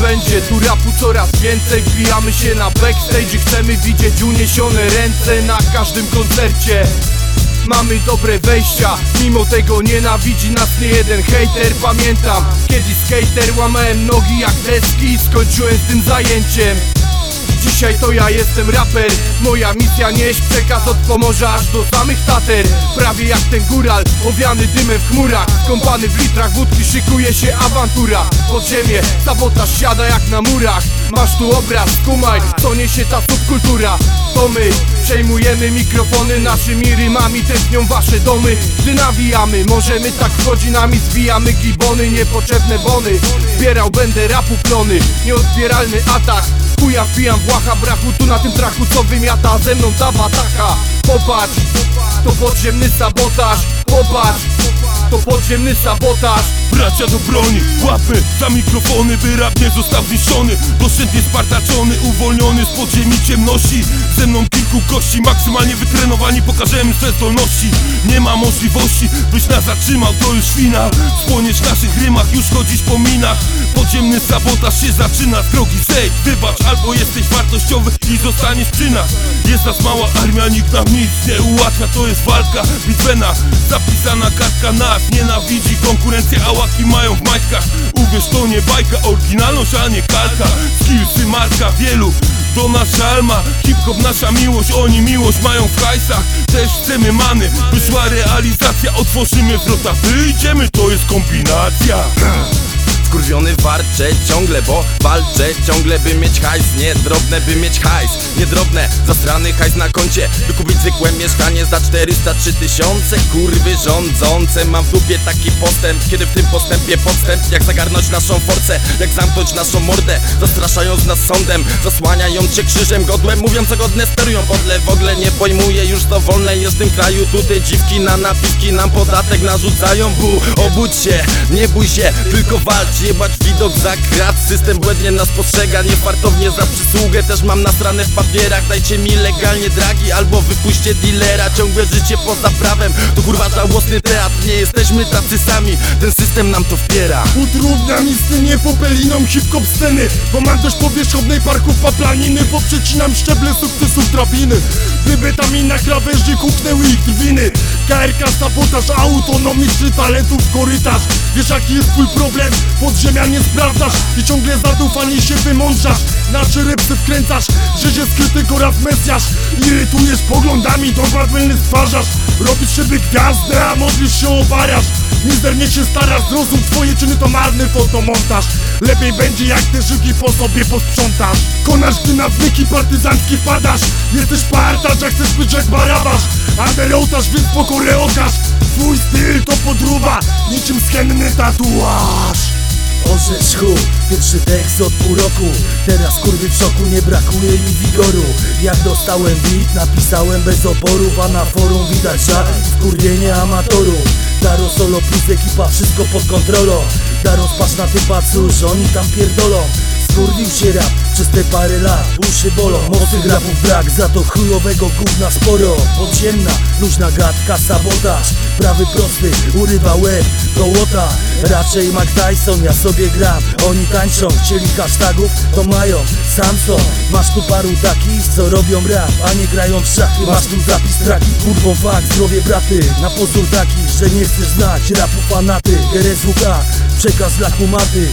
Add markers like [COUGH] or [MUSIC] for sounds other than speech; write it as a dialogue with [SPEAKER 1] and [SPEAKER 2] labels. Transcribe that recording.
[SPEAKER 1] będzie Tu rapu coraz więcej. Wbijamy się na backstage Chcemy widzieć uniesione ręce Na każdym koncercie. Mamy dobre wejścia, mimo tego nienawidzi nas nie jeden hejter. Pamiętam, kiedyś skater łamałem nogi jak deski Skończyłem z tym zajęciem Dzisiaj to ja jestem raper. Moja misja nieść przekaz od Pomorza aż do samych Tater. Prawie jak ten góral, owiany dymem w chmurach. Kąpany w litrach wódki, szykuje się awantura. Pod ziemię, sabotaż siada jak na murach. Masz tu obraz, kumaj, co niesie ta subkultura. To my, przejmujemy mikrofony Naszymi rymami tętnią wasze domy. Gdy nawijamy, możemy tak godzinami Zwijamy gibony, niepotrzebne bony. Zbierał będę rapu plony Nieodbieralny atak Chuja wbijam w łacha brachu tu na tym traku co wymiata. Ze mną ta bataka Popatrz, to podziemny sabotaż. Popatrz, to podziemny sabotaż.
[SPEAKER 2] Bracia do broni, łapy za mikrofony By rap nie został zniszczony. Doszczętnie spartaczony, uwolniony z podziemi ciemności. Ze mną kilku gości, maksymalnie wytrenowani Pokażemy swe zdolności. Nie ma możliwości, byś nas zatrzymał To już finał, spłoniesz w naszych rymach Już chodzisz po minach. Podziemny sabotaż się zaczyna z drogi zejdź Wybacz, albo jesteś wartościowy i zostaniesz przy nas. Jest nas mała armia, nikt nam nic nie ułatwia To jest walka, bitwena. Zapisana kartka nas nienawidzi. Konkurencja, a łaki mają w majtkach. Uwierz, to nie bajka, oryginalność, a nie kalka. Skillsy marka wielu to nasza alma, hip-hop nasza miłość Oni miłość mają w hajsach. Też chcemy many, wyszła realizacja. Otworzymy wrota, wyjdziemy, to jest kombinacja [CLEARS THROAT]
[SPEAKER 3] Wkurwiony warczę ciągle, bo walczę ciągle by mieć hajs. Nie drobne by mieć hajs, nie drobne Zastrany hajs na koncie, by kupić zwykłe mieszkanie za 403 tysiące Kurwy rządzące, mam w dupie taki postęp Kiedy w tym postępie podstęp, jak zagarnąć naszą forcę Jak zamknąć naszą mordę, zastraszając nas sądem Zasłaniając się krzyżem, godłem. Mówiąc co godne sterują podle W ogóle nie pojmuję, już to wolne jest w tym kraju. Tutaj dziwki na napiwki nam podatek narzucają. Bu, obudź się, nie bój się, tylko walcz Jebać widok za krat, system błędnie nas postrzega Niefartownie za przysługę, też mam nasrane w papierach. Dajcie mi legalnie dragi, albo wypuśćcie dealera. Ciągłe życie poza prawem, to kurwa żałosny teatr. Nie jesteśmy tacy sami, ten system nam to wpiera.
[SPEAKER 4] Utrudniam istnienie popeliną hip-hop sceny. Bo mam dość powierzchownej parków paplaniny Poprzecinam szczeble sukcesów drabiny. Gdyby tam i na krawęży kuchnęły ich drwiny KRK sabotaż, autonomiczny talentów korytarz. Wiesz jaki jest twój problem? Podziemia nie sprawdzasz I ciągle zadufanie się wymądrzasz. Na czerepce wkręcasz, że się skryty oraz mesjasz. Irytujesz poglądami, dogład mylny stwarzasz. Robisz siebie gwiazdę, a modlisz się obarasz Mizernie się starasz, zrozum twoje czyny to marny fotomontaż Lepiej będzie jak te żygi po sobie posprzątasz. Konasz gdy na wnyki partyzancki wpadasz. Jesteś partaż, jak chcesz być jak barabasz. Underołtarz, więc pokorę okaż. Twój styl to podruba, niczym schenny tatuaż.
[SPEAKER 5] Orzesz chuj, pierwszy tekst od pół roku. Teraz kurwy w szoku, nie brakuje mi wigoru. Jak dostałem beat, napisałem bez oporów A na forum widać żal wkurwienie amatorów Daro solo plus ekipa, wszystko pod kontrolą. Daro patrz na typa, cóż oni tam pierdolą Skurwił się rap przez te parę lat Uszy bolą, mocy rapów brak Za to chujowego gówna sporo. Podziemna, luźna gadka, sabotaż Prawy prosty, urywa łeb, gołota Raczej Mac Tyson, ja sobie gram Oni tańczą, chcieli hashtagów, to mają Samson, masz tu paru takich, co robią rap A nie grają w szachy, masz tu zapis traki Kurwą fakt, zdrowie braty. Na pozór taki, że nie chcesz znać Rapu fanaty, RSWK Przekaz dla kumaty